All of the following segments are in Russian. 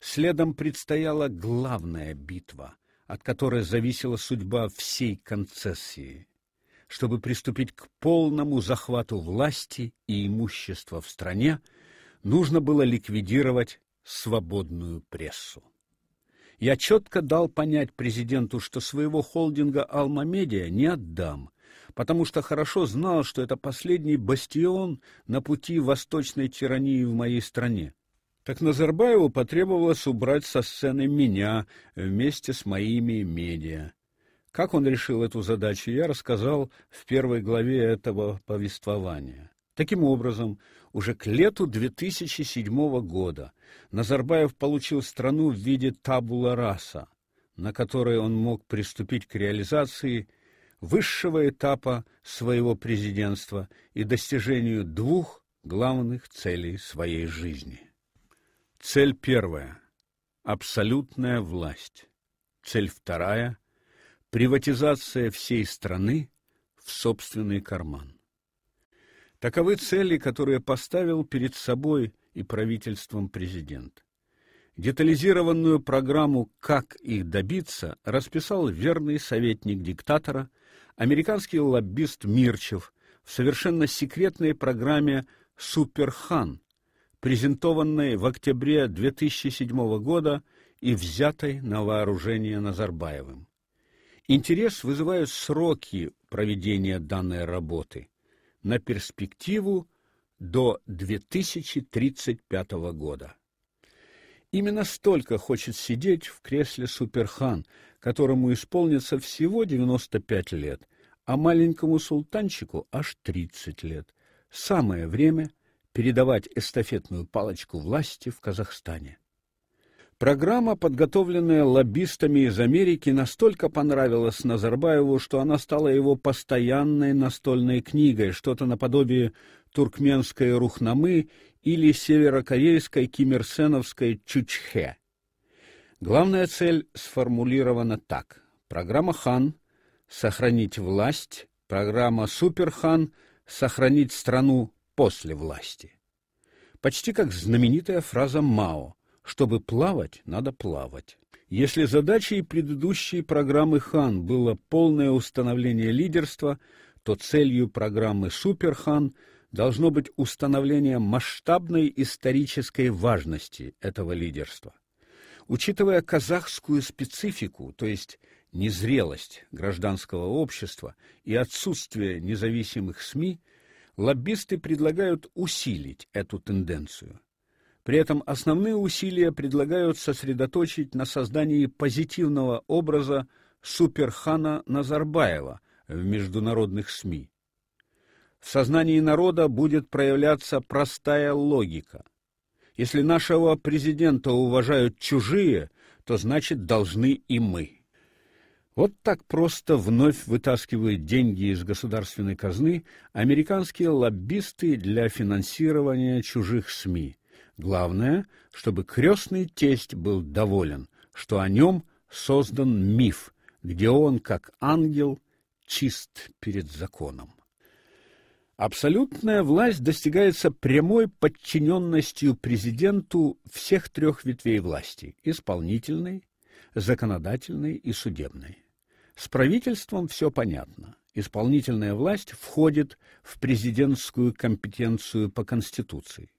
Следом предстояла главная битва, от которой зависела судьба всей концессии. Чтобы приступить к полному захвату власти и имущества в стране, нужно было ликвидировать свободную прессу. Я четко дал понять президенту, что своего холдинга Media не отдам, потому что хорошо знал, что это последний бастион на пути восточной тирании в моей стране. Так Назарбаеву потребовалось убрать со сцены меня вместе с моими медиа. Как он решил эту задачу, я рассказал в первой главе этого повествования. Таким образом, уже к лету 2007 года Назарбаев получил страну в виде табула раса, на которой он мог приступить к реализации высшего этапа своего президентства и достижению двух главных целей своей жизни. Цель первая абсолютная власть. Цель вторая приватизация всей страны в собственный карман. Таковы цели, которые поставил перед собой и правительством президент. Детализированную программу «Как их добиться» расписал верный советник диктатора, американский лоббист Мирчев в совершенно секретной программе «Суперхан», презентованной в октябре 2007 года и взятой на вооружение Назарбаевым. Интерес вызывают сроки проведения данной работы на перспективу до 2035 года. Именно столько хочет сидеть в кресле Суперхан, которому исполнится всего 95 лет, а маленькому султанчику аж 30 лет. Самое время передавать эстафетную палочку власти в Казахстане. Программа, подготовленная лоббистами из Америки, настолько понравилась Назарбаеву, что она стала его постоянной настольной книгой, что-то наподобие туркменской Рухнамы или северокорейской кимирсеновской Чучхе. Главная цель сформулирована так: программа Хан сохранить власть, программа Суперхан сохранить страну после власти. Почти как знаменитая фраза Мао: чтобы плавать, надо плавать. Если задачей предыдущей программы Хан было полное установление лидерства, то целью программы Суперхан должно быть установление масштабной исторической важности этого лидерства. Учитывая казахскую специфику, то есть незрелость гражданского общества и отсутствие независимых СМИ, лоббисты предлагают усилить эту тенденцию. При этом основные усилия предлагают сосредоточить на создании позитивного образа суперхана Назарбаева в международных СМИ. В сознании народа будет проявляться простая логика. Если нашего президента уважают чужие, то значит должны и мы. Вот так просто вновь вытаскивают деньги из государственной казны американские лоббисты для финансирования чужих СМИ. Главное, чтобы крестный тесть был доволен, что о нем создан миф, где он, как ангел, чист перед законом. Абсолютная власть достигается прямой подчиненностью президенту всех трех ветвей власти: исполнительной, законодательной и судебной. С правительством все понятно. Исполнительная власть входит в президентскую компетенцию по конституции.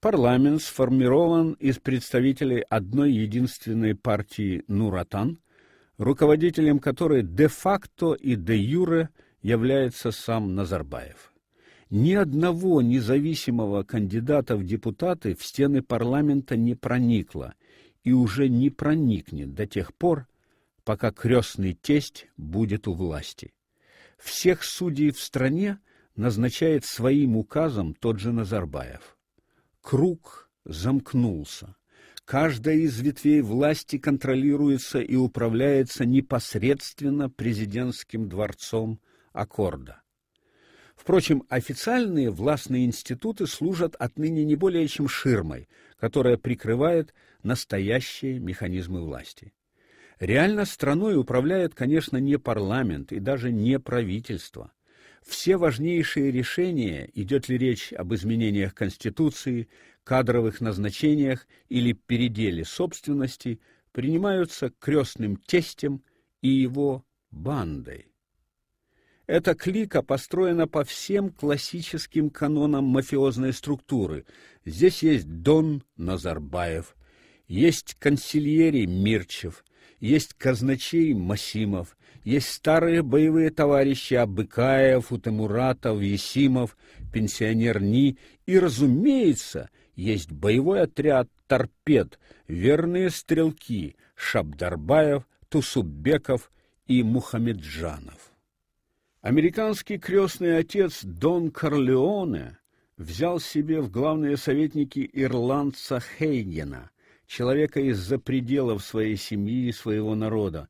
Парламент сформирован из представителей одной единственной партии Нуратан, руководителем которой де-факто и де-юре является сам Назарбаев. Ни одного независимого кандидата в депутаты в стены парламента не проникло и уже не проникнет до тех пор, пока крестный тесть будет у власти. Всех судей в стране назначает своим указом тот же Назарбаев. Круг замкнулся. Каждая из ветвей власти контролируется и управляется непосредственно президентским дворцом Аккорда. Впрочем, официальные властные институты служат отныне не более чем ширмой, которая прикрывает настоящие механизмы власти. Реально страной управляет, конечно, не парламент и даже не правительство. Все важнейшие решения, идет ли речь об изменениях Конституции, кадровых назначениях или переделе собственности принимаются крестным тестем и его бандой. Эта клика построена по всем классическим канонам мафиозной структуры. Здесь есть Дон Назарбаев, есть консильери Мирчев, есть казначей Масимов, есть старые боевые товарищи Абыкаев, Утемуратов, Есимов, пенсионер Ни и, разумеется, есть боевой отряд торпед, верные стрелки Шабдарбаев, Тусубеков и Мухамеджанов. Американский крестный отец Дон Корлеоне взял себе в главные советники ирландца Хейгена, человека из-за пределов своей семьи и своего народа,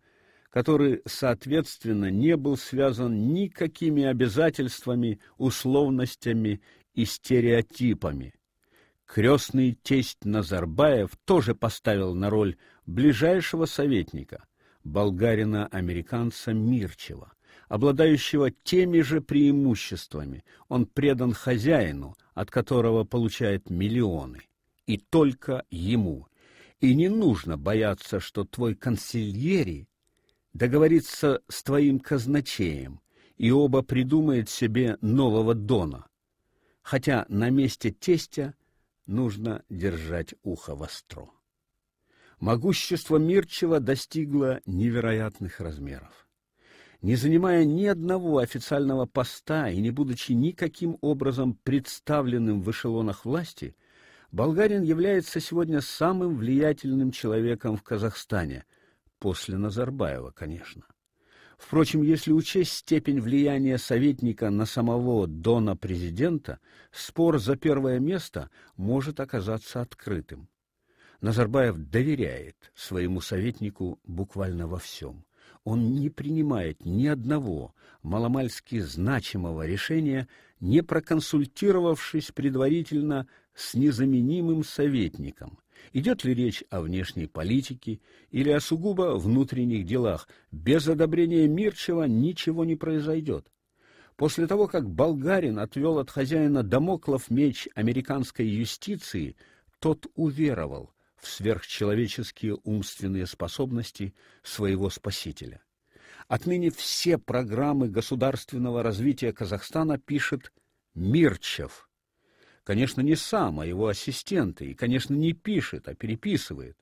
который, соответственно, не был связан никакими обязательствами, условностями и стереотипами. Крестный тесть Назарбаев тоже поставил на роль ближайшего советника, болгарина-американца Мирчева, обладающего теми же преимуществами. Он предан хозяину, от которого получает миллионы, и только ему. И не нужно бояться, что твой консильери договорится с твоим казначеем, и оба придумают себе нового дона. Хотя на месте тестя нужно держать ухо востро. Могущество Мирчева достигло невероятных размеров. Не занимая ни одного официального поста и не будучи никаким образом представленным в эшелонах власти, болгарин является сегодня самым влиятельным человеком в Казахстане, после Назарбаева, конечно. Впрочем, если учесть степень влияния советника на самого дона президента, спор за первое место может оказаться открытым. Назарбаев доверяет своему советнику буквально во всем. Он не принимает ни одного маломальски значимого решения, не проконсультировавшись предварительно с незаменимым советником. Идет ли речь о внешней политике или о сугубо внутренних делах, без одобрения Мирчева ничего не произойдет. После того, как болгарин отвел от хозяина домоклов меч американской юстиции, тот уверовал в сверхчеловеческие умственные способности своего спасителя. Отныне все программы государственного развития Казахстана пишет Мирчев. Конечно, не сам, а его ассистенты, и, конечно, не пишет, а переписывает.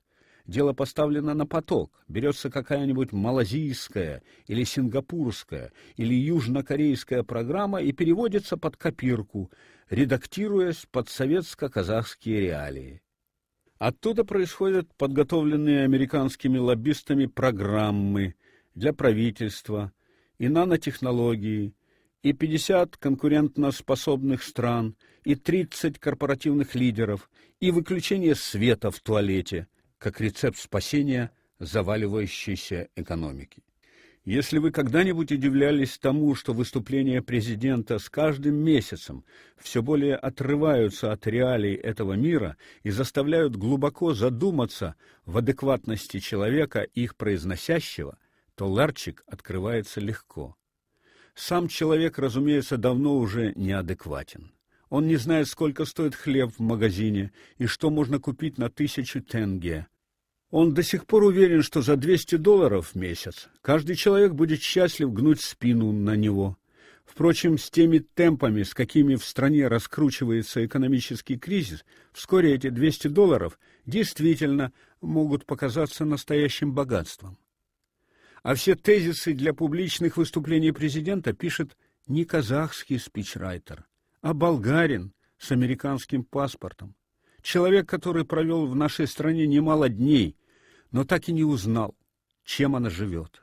Дело поставлено на поток. Берется какая-нибудь малазийская или сингапурская или южнокорейская программа и переводится под копирку, редактируясь под советско-казахские реалии. Оттуда происходят подготовленные американскими лоббистами программы для правительства и нанотехнологии, и 50 конкурентноспособных стран, и 30 корпоративных лидеров, и выключение света в туалете, как рецепт спасения заваливающейся экономики. Если вы когда-нибудь удивлялись тому, что выступления президента с каждым месяцем все более отрываются от реалий этого мира и заставляют глубоко задуматься в адекватности человека, их произносящего, то ларчик открывается легко. Сам человек, разумеется, давно уже неадекватен. Он не знает, сколько стоит хлеб в магазине и что можно купить на тысячу тенге. Он до сих пор уверен, что за 200 долларов в месяц каждый человек будет счастлив гнуть спину на него. Впрочем, с теми темпами, с какими в стране раскручивается экономический кризис, вскоре эти 200 долларов действительно могут показаться настоящим богатством. А все тезисы для публичных выступлений президента пишет не казахский спичрайтер, а болгарин с американским паспортом. Человек, который провел в нашей стране немало дней, но так и не узнал, чем она живет.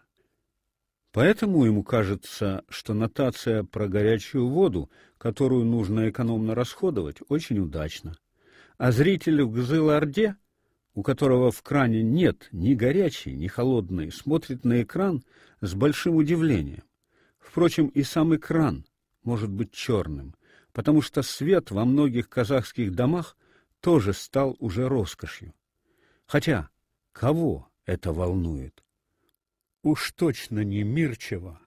Поэтому ему кажется, что нотация про горячую воду, которую нужно экономно расходовать, очень удачна. А зритель в Гзыл-Орде, у которого в кране нет ни горячей, ни холодной, смотрит на экран с большим удивлением. Впрочем, и сам экран может быть черным, потому что свет во многих казахских домах тоже стал уже роскошью. Хотя Кого это волнует? Уж точно не Мирчева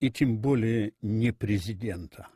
и тем более не президента.